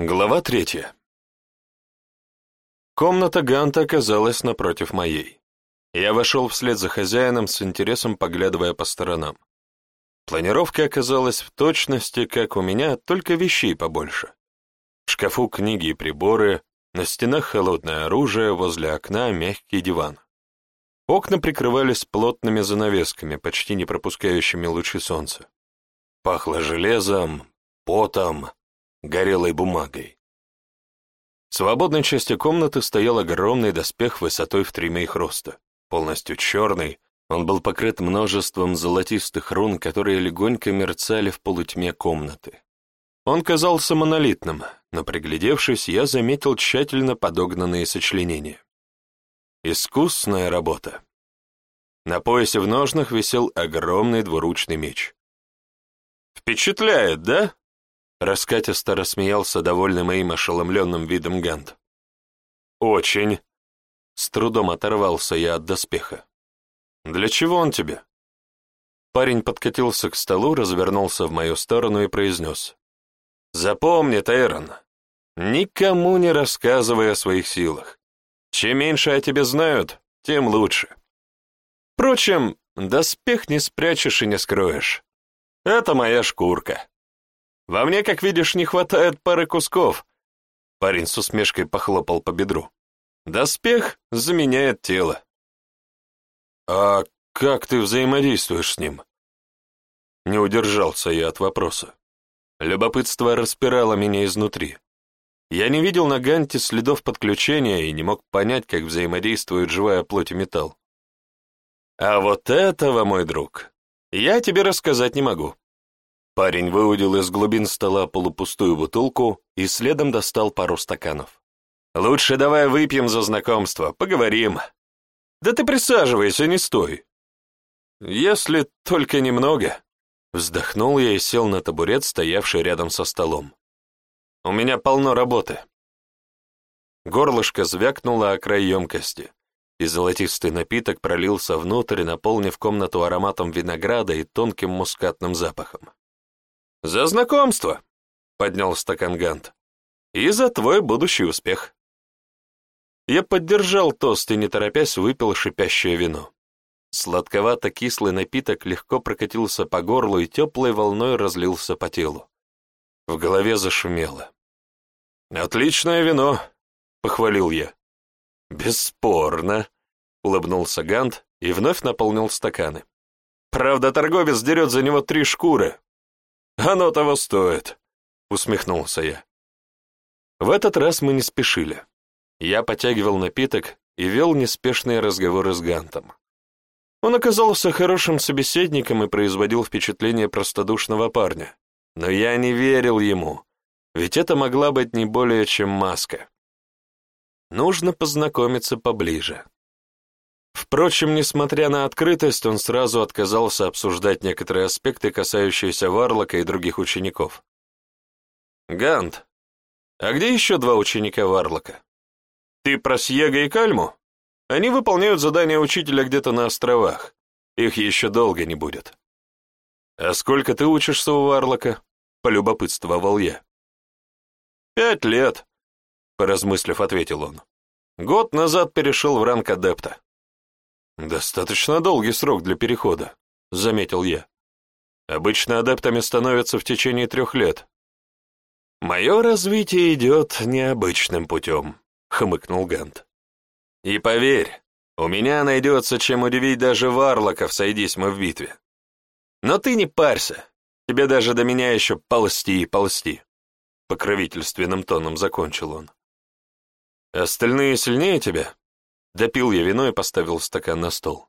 Глава третья. Комната Ганта оказалась напротив моей. Я вошел вслед за хозяином с интересом, поглядывая по сторонам. Планировка оказалась в точности, как у меня, только вещей побольше. В шкафу книги и приборы, на стенах холодное оружие, возле окна мягкий диван. Окна прикрывались плотными занавесками, почти не пропускающими лучи солнца. Пахло железом, потом, горелой бумагой. В свободной части комнаты стоял огромный доспех высотой в три их роста. Полностью черный, он был покрыт множеством золотистых рун, которые легонько мерцали в полутьме комнаты. Он казался монолитным, но приглядевшись, я заметил тщательно подогнанные сочленения. Искусная работа. На поясе в ножнах висел огромный двуручный меч. «Впечатляет, да?» Раскатисто рассмеялся, довольный моим ошеломленным видом Гант. «Очень». С трудом оторвался я от доспеха. «Для чего он тебе?» Парень подкатился к столу, развернулся в мою сторону и произнес. «Запомни, Тейрон, никому не рассказывай о своих силах. Чем меньше о тебе знают, тем лучше. Впрочем, доспех не спрячешь и не скроешь. Это моя шкурка. Во мне, как видишь, не хватает пары кусков. Парень с усмешкой похлопал по бедру. Доспех заменяет тело. А как ты взаимодействуешь с ним? Не удержался я от вопроса. Любопытство распирало меня изнутри. Я не видел на Ганте следов подключения и не мог понять, как взаимодействует живая плоть и металл. А вот этого, мой друг, я тебе рассказать не могу. Парень выудил из глубин стола полупустую бутылку и следом достал пару стаканов. «Лучше давай выпьем за знакомство, поговорим. Да ты присаживайся, не стой. Если только немного». Вздохнул я и сел на табурет, стоявший рядом со столом. «У меня полно работы». Горлышко звякнуло о край емкости, и золотистый напиток пролился внутрь, наполнив комнату ароматом винограда и тонким мускатным запахом. «За знакомство!» — поднял стакан Гант. «И за твой будущий успех!» Я поддержал тост и, не торопясь, выпил шипящее вино. Сладковато-кислый напиток легко прокатился по горлу и теплой волной разлился по телу. В голове зашумело. «Отличное вино!» — похвалил я. «Бесспорно!» — улыбнулся Гант и вновь наполнил стаканы. «Правда, торговец дерет за него три шкуры, «Оно того стоит», — усмехнулся я. В этот раз мы не спешили. Я потягивал напиток и вел неспешные разговоры с Гантом. Он оказался хорошим собеседником и производил впечатление простодушного парня. Но я не верил ему, ведь это могла быть не более чем маска. Нужно познакомиться поближе. Впрочем, несмотря на открытость, он сразу отказался обсуждать некоторые аспекты, касающиеся Варлока и других учеников. «Гант, а где еще два ученика Варлока? Ты про Сьега и Кальму? Они выполняют задания учителя где-то на островах. Их еще долго не будет». «А сколько ты учишься у Варлока?» — полюбопытствовал я. «Пять лет», — поразмыслив, ответил он. «Год назад перешел в ранг адепта». «Достаточно долгий срок для перехода», — заметил я. «Обычно адептами становятся в течение трех лет». «Мое развитие идет необычным путем», — хмыкнул Гант. «И поверь, у меня найдется чем удивить даже варлоков, сойдись мы в битве. Но ты не парься, тебе даже до меня еще ползти и ползти», — покровительственным тоном закончил он. «Остальные сильнее тебя?» Допил я вино и поставил стакан на стол.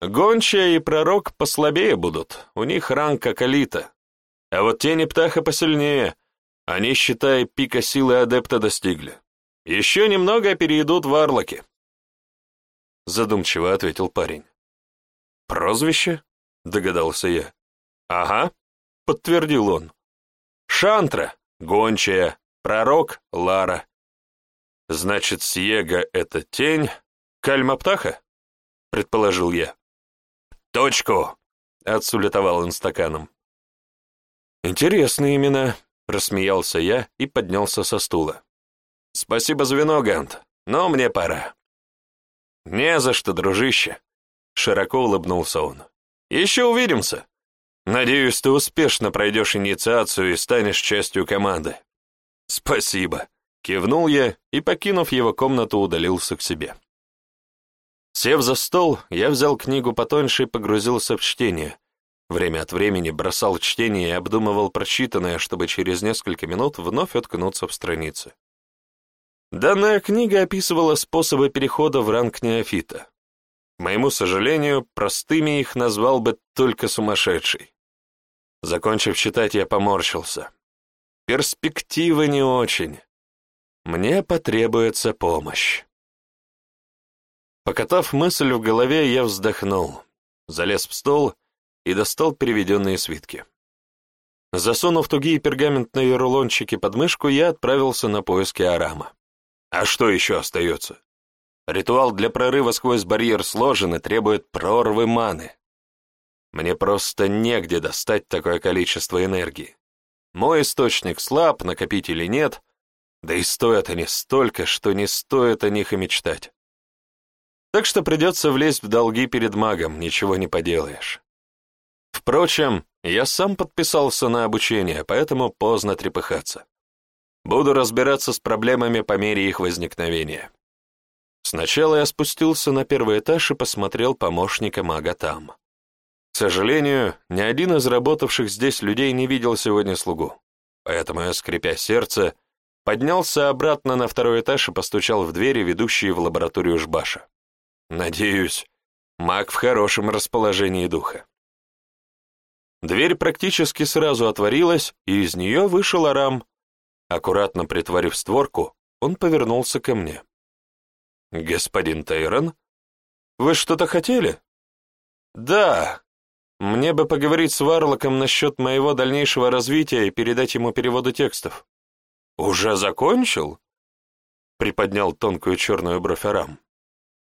Гончая и пророк послабее будут, у них ранг как элита. А вот тени птаха посильнее, они, считай, пика силы адепта достигли. Еще немного перейдут в арлоки. Задумчиво ответил парень. «Прозвище?» — догадался я. «Ага», — подтвердил он. «Шантра, гончая, пророк, Лара. Значит, Сьега — это тень, Кальма — птаха? Предположил я. Точку! Отсулетовал он стаканом. Интересные имена, — рассмеялся я и поднялся со стула. «Спасибо за вино, Гант, но мне пора». «Не за что, дружище», — широко улыбнулся он. «Еще увидимся. Надеюсь, ты успешно пройдешь инициацию и станешь частью команды». «Спасибо», — кивнул я и, покинув его комнату, удалился к себе. Сев за стол, я взял книгу потоньше и погрузился в чтение, Время от времени бросал чтение и обдумывал прочитанное, чтобы через несколько минут вновь уткнуться в страницы. Данная книга описывала способы перехода в ранг неофита. К моему сожалению, простыми их назвал бы только сумасшедший. Закончив читать, я поморщился. Перспективы не очень. Мне потребуется помощь. Покатав мысль в голове, я вздохнул, залез в стол и достал переведенные свитки. Засунув тугие пергаментные рулончики под мышку, я отправился на поиски Арама. А что еще остается? Ритуал для прорыва сквозь барьер сложен и требует прорвы маны. Мне просто негде достать такое количество энергии. Мой источник слаб, накопителей нет, да и стоят они столько, что не стоит о них и мечтать. Так что придется влезть в долги перед магом, ничего не поделаешь. Впрочем, я сам подписался на обучение, поэтому поздно трепыхаться. Буду разбираться с проблемами по мере их возникновения. Сначала я спустился на первый этаж и посмотрел помощника мага там. К сожалению, ни один из работавших здесь людей не видел сегодня слугу, поэтому я, скрипя сердце, поднялся обратно на второй этаж и постучал в двери, ведущие в лабораторию Жбаша. Надеюсь, маг в хорошем расположении духа. Дверь практически сразу отворилась, и из нее вышел Арам. Аккуратно притворив створку, он повернулся ко мне. «Господин Тейрон, вы что-то хотели?» «Да. Мне бы поговорить с Варлоком насчет моего дальнейшего развития и передать ему переводы текстов». «Уже закончил?» Приподнял тонкую черную бровь Арам.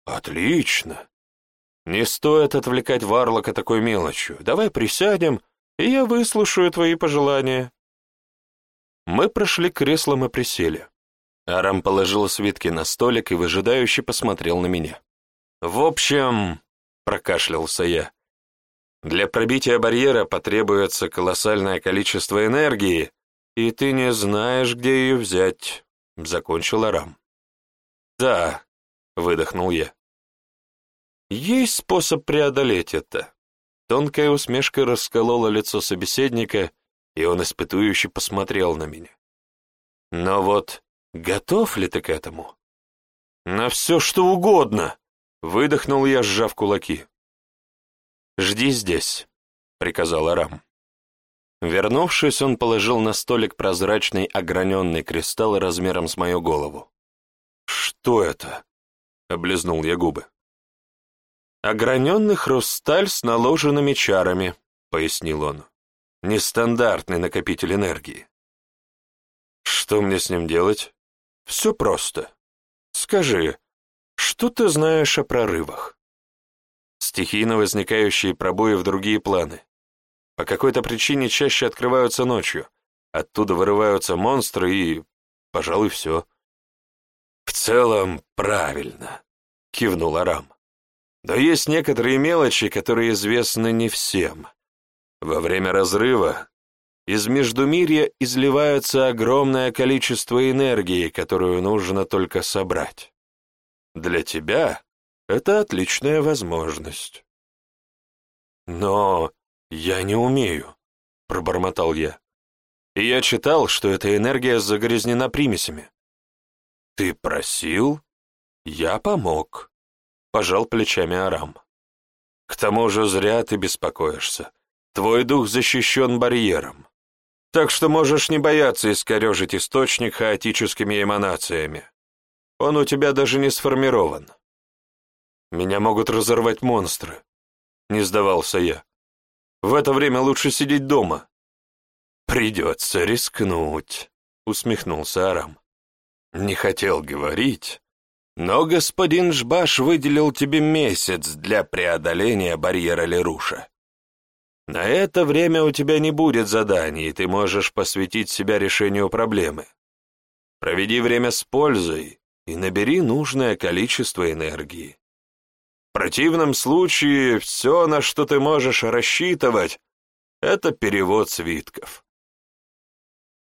«Отлично. Не стоит отвлекать Варлока такой мелочью. Давай присядем и я выслушаю твои пожелания». Мы прошли к и присели. Арам положил свитки на столик и выжидающе посмотрел на меня. «В общем...» — прокашлялся я. «Для пробития барьера потребуется колоссальное количество энергии, и ты не знаешь, где ее взять», — закончил Арам. «Да», — выдохнул я. «Есть способ преодолеть это. Тонкая усмешка расколола лицо собеседника, и он испытующе посмотрел на меня. Но вот готов ли ты к этому? На все, что угодно, выдохнул я, сжав кулаки. Жди здесь, приказал Арам. Вернувшись, он положил на столик прозрачный ограненный кристалл размером с мою голову. «Что это?» — облизнул я губы. «Ограненный хрусталь с наложенными чарами», — пояснил он. «Нестандартный накопитель энергии». «Что мне с ним делать?» «Все просто. Скажи, что ты знаешь о прорывах?» Стихийно возникающие пробои в другие планы. По какой-то причине чаще открываются ночью. Оттуда вырываются монстры и... пожалуй, все. «В целом, правильно», — кивнул Арам. Но есть некоторые мелочи, которые известны не всем. Во время разрыва из Междумирья изливается огромное количество энергии, которую нужно только собрать. Для тебя это отличная возможность. Но я не умею, пробормотал я. И я читал, что эта энергия загрязнена примесями. Ты просил, я помог. Пожал плечами Арам. К тому же зря ты беспокоишься. Твой дух защищен барьером. Так что можешь не бояться искорежить источник хаотическими эманациями. Он у тебя даже не сформирован. Меня могут разорвать монстры. Не сдавался я. В это время лучше сидеть дома. Придется рискнуть, усмехнулся Арам. Не хотел говорить, но господин Жбаш выделил тебе месяц для преодоления барьера Леруша. На это время у тебя не будет заданий, и ты можешь посвятить себя решению проблемы. Проведи время с пользой и набери нужное количество энергии. В противном случае все, на что ты можешь рассчитывать, это перевод свитков.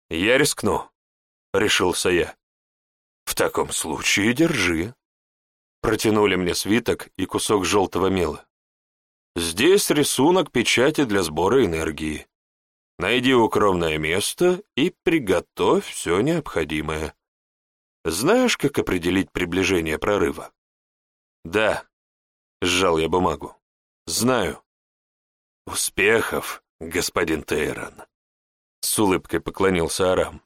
«Я рискну», — решился я. «В таком случае держи». Протянули мне свиток и кусок желтого мела. Здесь рисунок печати для сбора энергии. Найди укромное место и приготовь все необходимое. Знаешь, как определить приближение прорыва? Да, сжал я бумагу. Знаю. Успехов, господин Тейрон. С улыбкой поклонился Арам.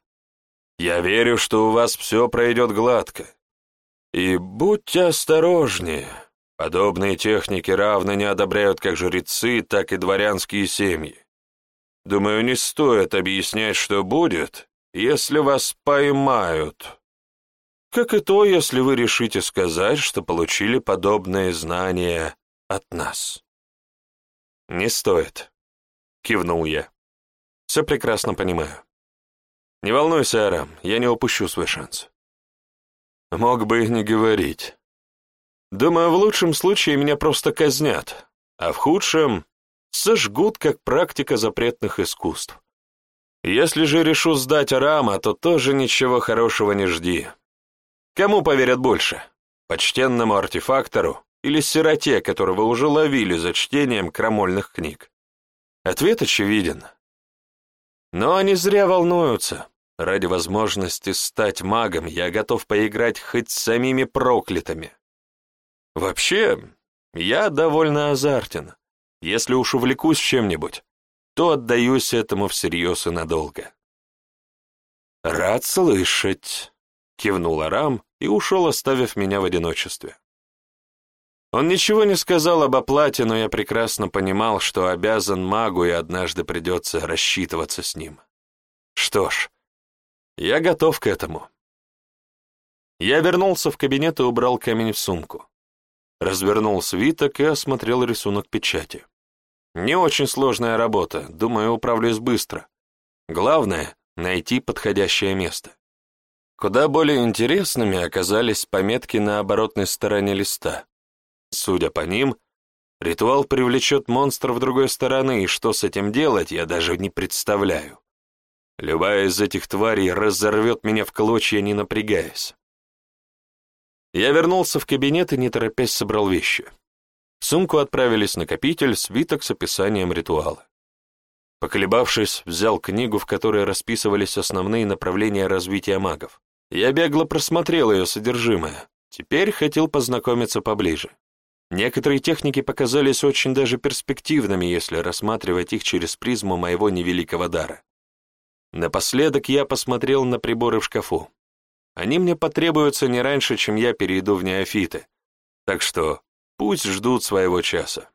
Я верю, что у вас все пройдет гладко. И будьте осторожнее. Подобные техники равно не одобряют как жрецы, так и дворянские семьи. Думаю, не стоит объяснять, что будет, если вас поймают. Как и то, если вы решите сказать, что получили подобные знания от нас. «Не стоит», — кивнул я. «Все прекрасно понимаю. Не волнуйся, Арам, я не упущу свой шанс». Мог бы и не говорить. Думаю, в лучшем случае меня просто казнят, а в худшем — сожгут как практика запретных искусств. Если же решу сдать Арама, то тоже ничего хорошего не жди. Кому поверят больше? Почтенному артефактору или сироте, которого уже ловили за чтением крамольных книг? Ответ очевиден. Но они зря волнуются. Ради возможности стать магом я готов поиграть хоть с самими проклятыми. Вообще, я довольно азартен. Если уж увлекусь чем-нибудь, то отдаюсь этому всерьез и надолго. «Рад слышать», — кивнул Арам и ушел, оставив меня в одиночестве. Он ничего не сказал об оплате, но я прекрасно понимал, что обязан магу и однажды придется рассчитываться с ним. Что ж, я готов к этому. Я вернулся в кабинет и убрал камень в сумку развернул свиток и осмотрел рисунок печати. Не очень сложная работа, думаю, управлюсь быстро. Главное — найти подходящее место. Куда более интересными оказались пометки на оборотной стороне листа. Судя по ним, ритуал привлечет монстров другой стороны, и что с этим делать, я даже не представляю. Любая из этих тварей разорвет меня в клочья, не напрягаясь. Я вернулся в кабинет и, не торопясь, собрал вещи. В сумку отправились накопитель, свиток с описанием ритуала. Поколебавшись, взял книгу, в которой расписывались основные направления развития магов. Я бегло просмотрел ее содержимое. Теперь хотел познакомиться поближе. Некоторые техники показались очень даже перспективными, если рассматривать их через призму моего невеликого дара. Напоследок я посмотрел на приборы в шкафу. Они мне потребуются не раньше, чем я перейду в неофиты. Так что пусть ждут своего часа.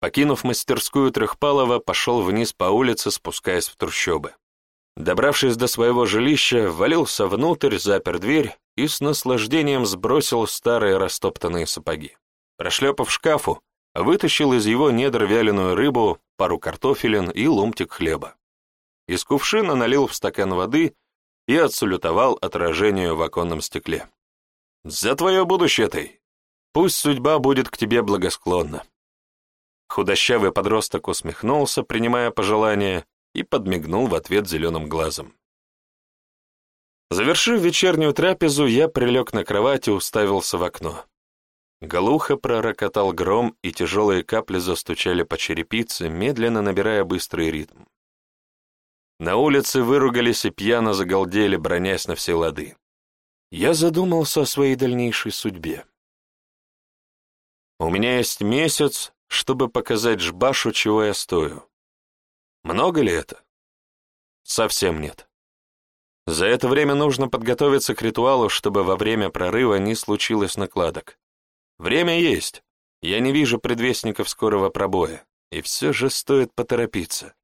Покинув мастерскую Трехпалова, пошел вниз по улице, спускаясь в трущобы. Добравшись до своего жилища, валился внутрь, запер дверь и с наслаждением сбросил старые растоптанные сапоги. Прошлепав шкафу, вытащил из его недр вяленую рыбу, пару картофелин и ломтик хлеба. Из кувшина налил в стакан воды и отсалютовал отражению в оконном стекле. «За твое будущее, ты! Пусть судьба будет к тебе благосклонна!» Худощавый подросток усмехнулся, принимая пожелание, и подмигнул в ответ зеленым глазом. Завершив вечернюю трапезу, я прилег на кровать и уставился в окно. Глухо пророкотал гром, и тяжелые капли застучали по черепице, медленно набирая быстрый ритм. На улице выругались и пьяно загалдели, бронясь на все лады. Я задумался о своей дальнейшей судьбе. У меня есть месяц, чтобы показать Жбашу, чего я стою. Много ли это? Совсем нет. За это время нужно подготовиться к ритуалу, чтобы во время прорыва не случилось накладок. Время есть. Я не вижу предвестников скорого пробоя, и все же стоит поторопиться.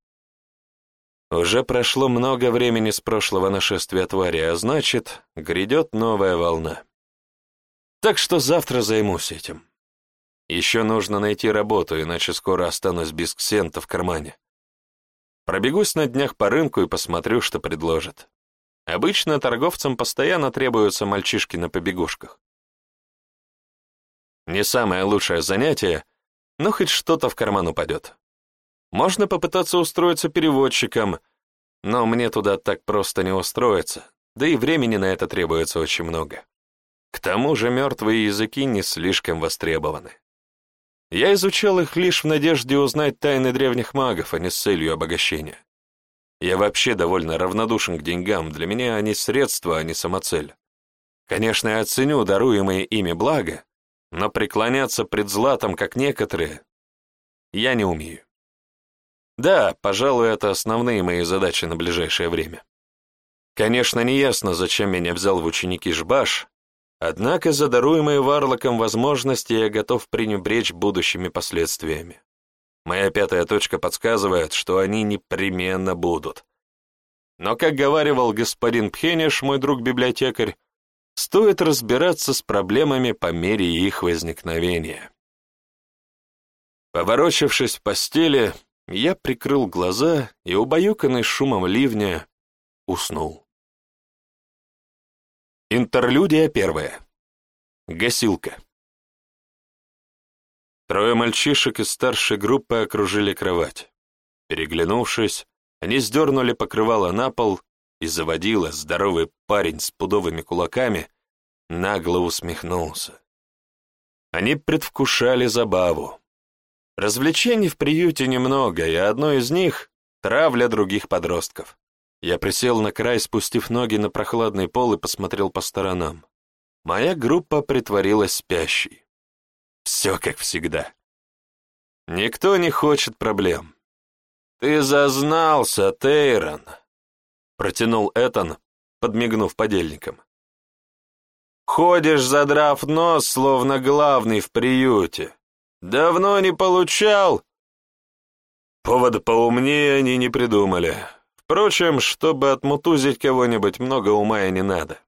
Уже прошло много времени с прошлого нашествия твари, а значит, грядет новая волна. Так что завтра займусь этим. Еще нужно найти работу, иначе скоро останусь без ксента в кармане. Пробегусь на днях по рынку и посмотрю, что предложат. Обычно торговцам постоянно требуются мальчишки на побегушках. Не самое лучшее занятие, но хоть что-то в карман упадет. Можно попытаться устроиться переводчиком, но мне туда так просто не устроиться, да и времени на это требуется очень много. К тому же мертвые языки не слишком востребованы. Я изучал их лишь в надежде узнать тайны древних магов, а не с целью обогащения. Я вообще довольно равнодушен к деньгам, для меня они средства, а не самоцель. Конечно, я оценю даруемые ими блага, но преклоняться пред златом, как некоторые, я не умею. Да, пожалуй, это основные мои задачи на ближайшее время. Конечно, не ясно, зачем меня взял в ученики Жбаш, Однако за даруемые Варлоком возможности я готов пренебречь будущими последствиями. Моя пятая точка подсказывает, что они непременно будут. Но, как говаривал господин Пхенеш, мой друг-библиотекарь, стоит разбираться с проблемами по мере их возникновения. Поворочившись в постели, я прикрыл глаза и, убаюканный шумом ливня, уснул. Интерлюдия первая. Гасилка. Трое мальчишек из старшей группы окружили кровать. Переглянувшись, они сдернули покрывало на пол, и заводила здоровый парень с пудовыми кулаками, нагло усмехнулся. Они предвкушали забаву. Развлечений в приюте немного, и одно из них — травля других подростков. Я присел на край, спустив ноги на прохладный пол и посмотрел по сторонам. Моя группа притворилась спящей. Все как всегда. Никто не хочет проблем. «Ты зазнался, Тейрон!» — протянул Этан, подмигнув подельникам. «Ходишь, задрав нос, словно главный в приюте. Давно не получал?» Повода поумнее они не придумали. Впрочем, чтобы отмутузить кого-нибудь, много ума и не надо.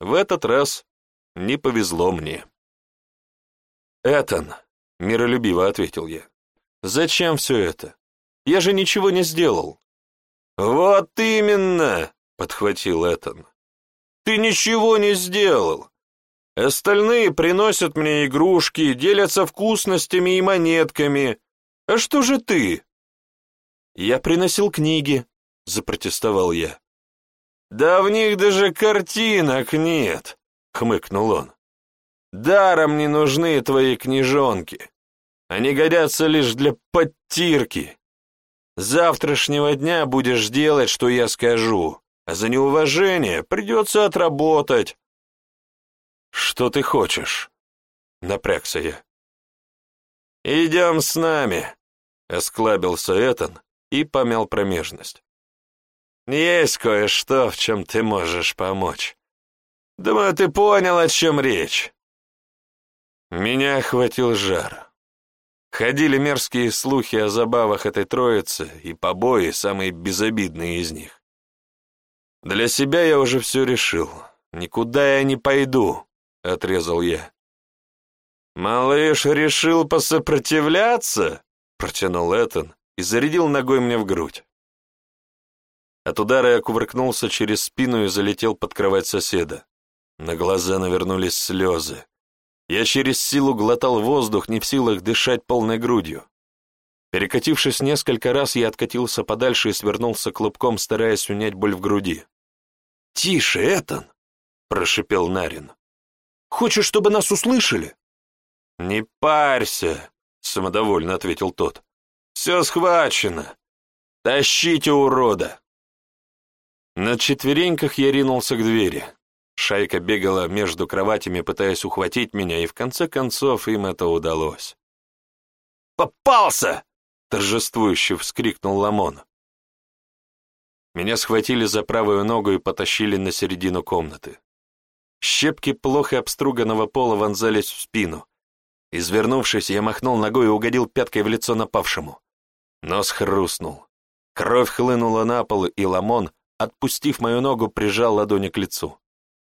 В этот раз не повезло мне. «Этан», — миролюбиво ответил я, — «зачем все это? Я же ничего не сделал». «Вот именно», — подхватил Этан. «Ты ничего не сделал. Остальные приносят мне игрушки, делятся вкусностями и монетками. А что же ты?» «Я приносил книги», — запротестовал я. «Да в них даже картинок нет», — хмыкнул он. «Даром не нужны твои книжонки. Они годятся лишь для подтирки. завтрашнего дня будешь делать, что я скажу, а за неуважение придется отработать». «Что ты хочешь?» — напрягся я. «Идем с нами», — осклабился Этан и помял промежность. Есть кое-что, в чем ты можешь помочь. Думаю, ты понял, о чем речь. Меня охватил жар. Ходили мерзкие слухи о забавах этой троицы, и побои самые безобидные из них. Для себя я уже все решил. Никуда я не пойду, — отрезал я. «Малыш решил посопротивляться?» — протянул Этан и зарядил ногой мне в грудь. От удара я кувыркнулся через спину и залетел под кровать соседа. На глаза навернулись слезы. Я через силу глотал воздух, не в силах дышать полной грудью. Перекатившись несколько раз, я откатился подальше и свернулся клубком, стараясь унять боль в груди. «Тише, Этан!» — прошипел Нарин. «Хочешь, чтобы нас услышали?» «Не парься!» — самодовольно ответил тот. «Все схвачено! Тащите урода!» На четвереньках я ринулся к двери. Шайка бегала между кроватями, пытаясь ухватить меня, и в конце концов им это удалось. «Попался!» — торжествующе вскрикнул Ламон. Меня схватили за правую ногу и потащили на середину комнаты. Щепки плохо обструганного пола вонзались в спину. Извернувшись, я махнул ногой и угодил пяткой в лицо напавшему. Нос хрустнул. Кровь хлынула на пол, и Ламон, отпустив мою ногу, прижал ладони к лицу.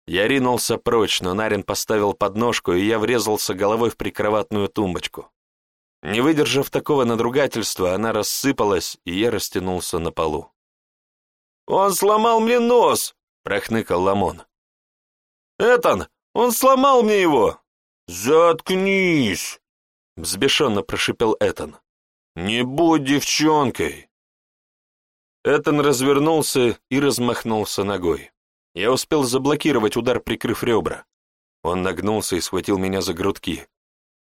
Я ринулся прочь, но Нарин поставил подножку, и я врезался головой в прикроватную тумбочку. Не выдержав такого надругательства, она рассыпалась, и я растянулся на полу. «Он сломал мне нос!» — прохныкал Ламон. «Этан, он сломал мне его!» «Заткнись!» — взбешенно прошипел Этан. «Не будь девчонкой!» Этан развернулся и размахнулся ногой. Я успел заблокировать удар, прикрыв ребра. Он нагнулся и схватил меня за грудки.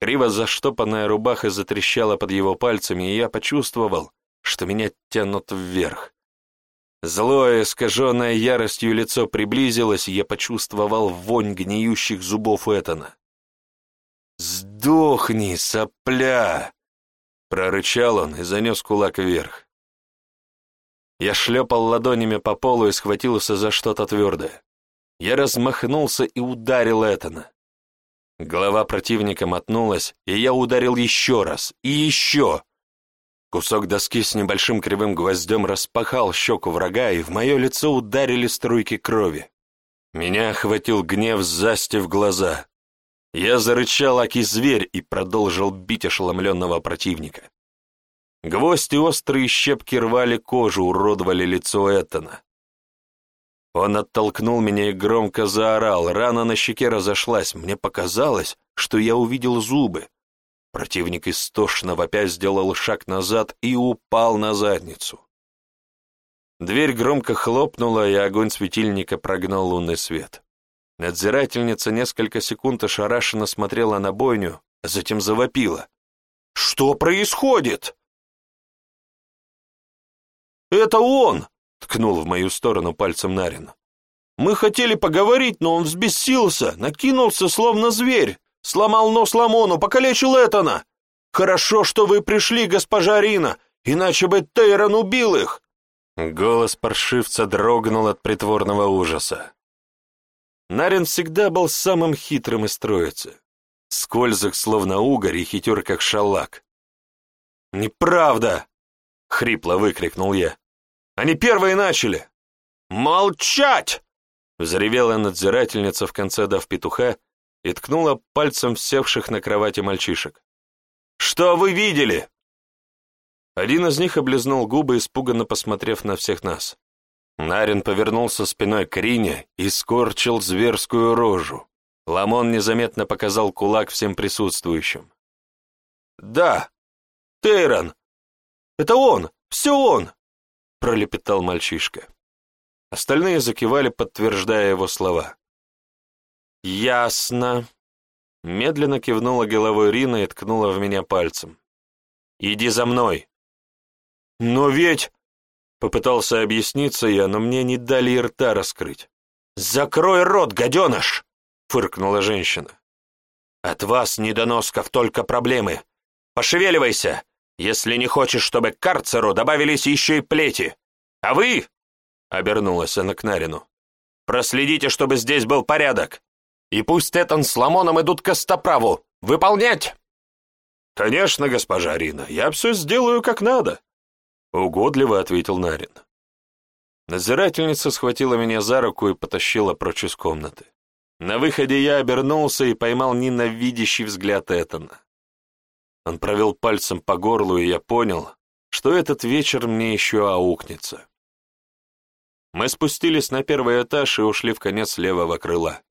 Криво заштопанная рубаха затрещала под его пальцами, и я почувствовал, что меня тянут вверх. Злое, искаженное яростью лицо приблизилось, и я почувствовал вонь гниющих зубов Этана. «Сдохни, сопля!» — прорычал он и занес кулак вверх. Я шлепал ладонями по полу и схватился за что-то твердое. Я размахнулся и ударил Этана. Голова противника мотнулась, и я ударил еще раз, и еще. Кусок доски с небольшим кривым гвоздем распахал щеку врага, и в мое лицо ударили струйки крови. Меня охватил гнев, застив глаза. Я зарычал, аки зверь, и продолжил бить ошеломленного противника. Гвоздь и острые щепки рвали кожу, уродовали лицо Эттона. Он оттолкнул меня и громко заорал, рана на щеке разошлась, мне показалось, что я увидел зубы. Противник истошно вопя сделал шаг назад и упал на задницу. Дверь громко хлопнула, и огонь светильника прогнал лунный свет. Надзирательница несколько секунд ошарашенно смотрела на бойню, затем завопила. «Что происходит?» «Это он!» — ткнул в мою сторону пальцем Нарин. «Мы хотели поговорить, но он взбесился, накинулся, словно зверь, сломал нос Ламону, покалечил Этана. Хорошо, что вы пришли, госпожа Рина, иначе бы Тейрон убил их!» Голос паршивца дрогнул от притворного ужаса. Нарин всегда был самым хитрым из троицы. Скользок, словно угорь, и хитер, как шалак. «Неправда!» — хрипло выкрикнул я. Они первые начали!» «Молчать!» — взревела надзирательница в конце дав петуха и ткнула пальцем севших на кровати мальчишек. «Что вы видели?» Один из них облизнул губы, испуганно посмотрев на всех нас. Нарин повернулся спиной к Рине и скорчил зверскую рожу. Ламон незаметно показал кулак всем присутствующим. «Да, Тейрон! Это он! Все он!» Пролепетал мальчишка. Остальные закивали, подтверждая его слова. «Ясно», — медленно кивнула головой Рина и ткнула в меня пальцем. «Иди за мной». «Но ведь...» — попытался объясниться я, но мне не дали и рта раскрыть. «Закрой рот, гаденыш!» — фыркнула женщина. «От вас, недоносков, только проблемы. Пошевеливайся, если не хочешь, чтобы к карцеру добавились еще и плети. А вы, — обернулась она к Нарину, — проследите, чтобы здесь был порядок. И пусть Этан с Ламоном идут к Костоправу. Выполнять!» «Конечно, госпожа Рина, я все сделаю как надо», — угодливо ответил Нарин. Надзирательница схватила меня за руку и потащила прочь из комнаты. На выходе я обернулся и поймал ненавидящий взгляд Этана. Он провел пальцем по горлу, и я понял, что этот вечер мне еще аукнется. Мы спустились на первый этаж и ушли в конец левого крыла.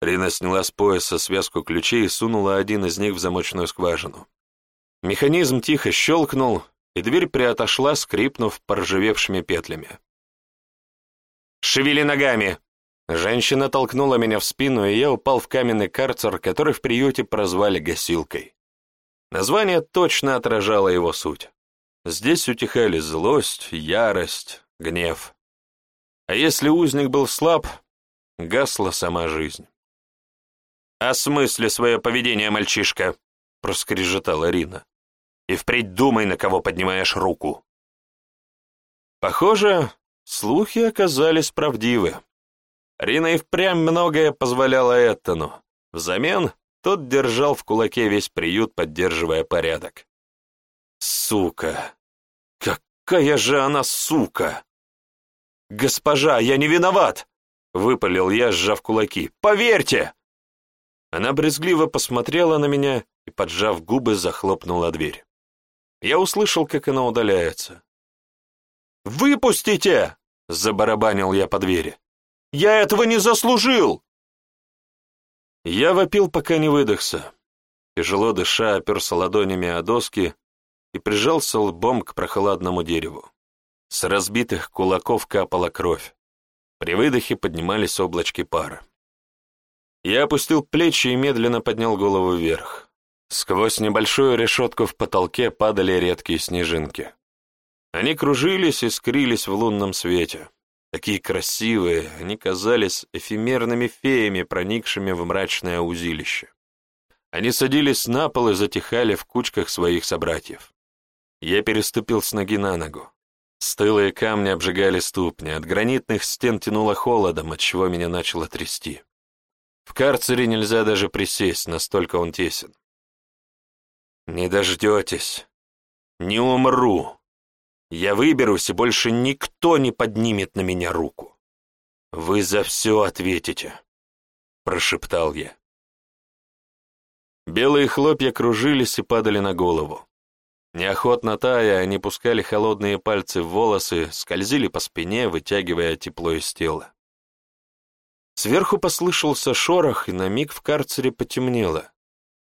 Рина сняла с пояса связку ключей и сунула один из них в замочную скважину. Механизм тихо щелкнул, и дверь приотошла, скрипнув поржавевшими петлями. «Шевели ногами!» Женщина толкнула меня в спину, и я упал в каменный карцер, который в приюте прозвали гасилкой. Название точно отражало его суть. Здесь утихали злость, ярость, гнев. А если узник был слаб, гасла сама жизнь. «Осмысли свое поведение, мальчишка», — проскрежетала Рина. «И впредь думай, на кого поднимаешь руку». Похоже, слухи оказались правдивы. Рина и впрямь многое позволяла Эттону. Взамен тот держал в кулаке весь приют, поддерживая порядок. Сука! Какая же она сука! «Госпожа, я не виноват!» — выпалил я, сжав кулаки. «Поверьте!» Она брезгливо посмотрела на меня и, поджав губы, захлопнула дверь. Я услышал, как она удаляется. «Выпустите!» — забарабанил я по двери. «Я этого не заслужил!» Я вопил, пока не выдохся. Тяжело дыша, оперся ладонями о доски и прижался лбом к прохладному дереву. С разбитых кулаков капала кровь. При выдохе поднимались облачки пара. Я опустил плечи и медленно поднял голову вверх. Сквозь небольшую решетку в потолке падали редкие снежинки. Они кружились и скрились в лунном свете. Такие красивые, они казались эфемерными феями, проникшими в мрачное узилище. Они садились на пол и затихали в кучках своих собратьев. Я переступил с ноги на ногу. Стылые камни обжигали ступни, от гранитных стен тянуло холодом, отчего меня начало трясти. В карцере нельзя даже присесть, настолько он тесен. «Не дождетесь. Не умру. Я выберусь, и больше никто не поднимет на меня руку. Вы за все ответите», — прошептал я. Белые хлопья кружились и падали на голову. Неохотно тая, они пускали холодные пальцы в волосы, скользили по спине, вытягивая тепло из тела. Сверху послышался шорох, и на миг в карцере потемнело.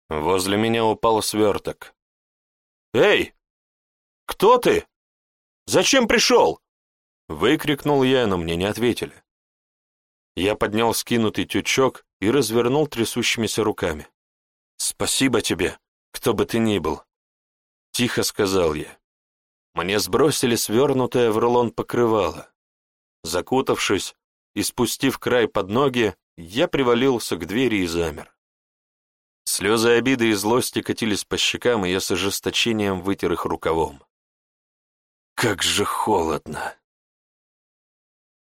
Возле меня упал сверток. «Эй! Кто ты? Зачем пришел?» Выкрикнул я, но мне не ответили. Я поднял скинутый тючок и развернул трясущимися руками. «Спасибо тебе, кто бы ты ни был», — тихо сказал я. Мне сбросили свернутое в рулон покрывало. Закутавшись, и, спустив край под ноги, я привалился к двери и замер. Слезы обиды и злости катились по щекам, и я с ожесточением вытер их рукавом. «Как же холодно!»